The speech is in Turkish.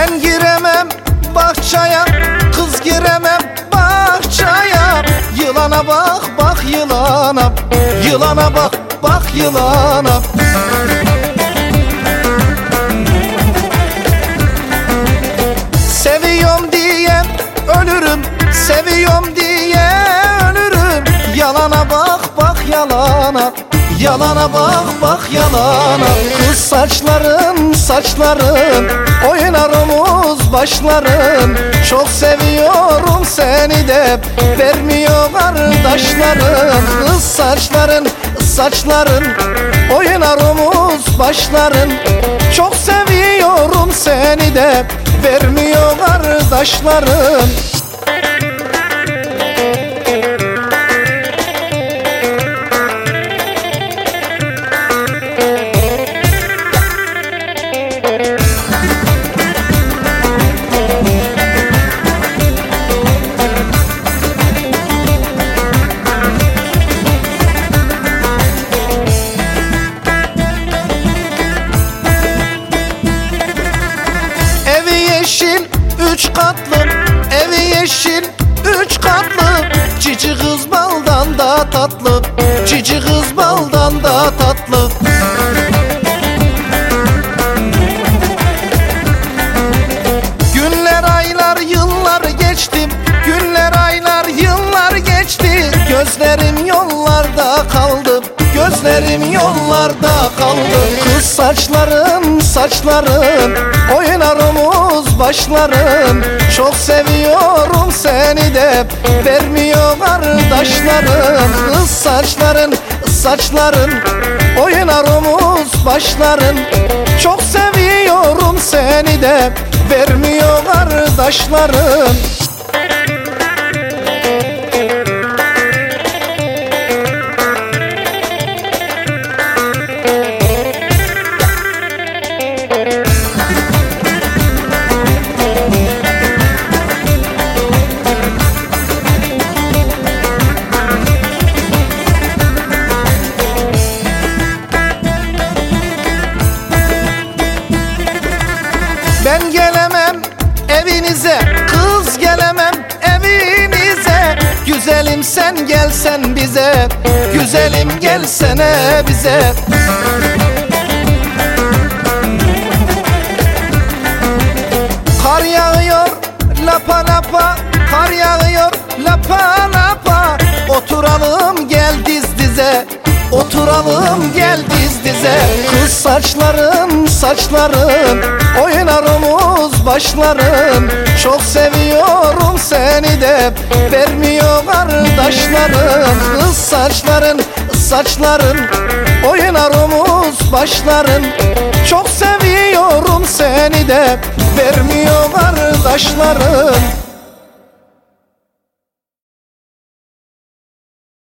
Ben giremem bahçaya Kız giremem bahçaya. Yılana bak bak yılana Yılana bak bak yılana. Seviyorum diye ölürüm Seviyorum diye ölürüm. Yalana bak bak yalana Yalana bak bak yalana. Kız saçların saçların Oynar omuz başların Çok seviyorum seni de. Vermiyor kardeşlerin Kız saçların saçların. Oynar omuz başların Çok seviyorum seni de. Vermiyor kardeşlerin üç katlı Evi yeşil üç katlı. Cici kız baldan da tatlı Cici kız baldan da tatlı. Günler aylar yıllar geçti Günler aylar yıllar geçti. Gözlerim yollarda kaldı Gözlerim yollarda kaldı Kız saçların saçların Oynar omuz başların Çok seviyorum seni de Vermiyor kardeşlerin Kız saçların saçların Oynar omuz başların Çok seviyorum seni de Vermiyor kardeşlerin Güzelim sen gelsen bize. Güzelim gelsene bize. Kar yağıyor lapa lapa. Kar yağıyor lapa lapa. Oturalım gel diz dize. Oturalım gel diz dize. Kız saçların saçların Oynar omuz başların Çok seviyorum seni de. Vermiyor kardeşlerin Kız saçların saçların. Oynar omuz başların. Çok seviyorum seni de. Vermiyor kardeşlerin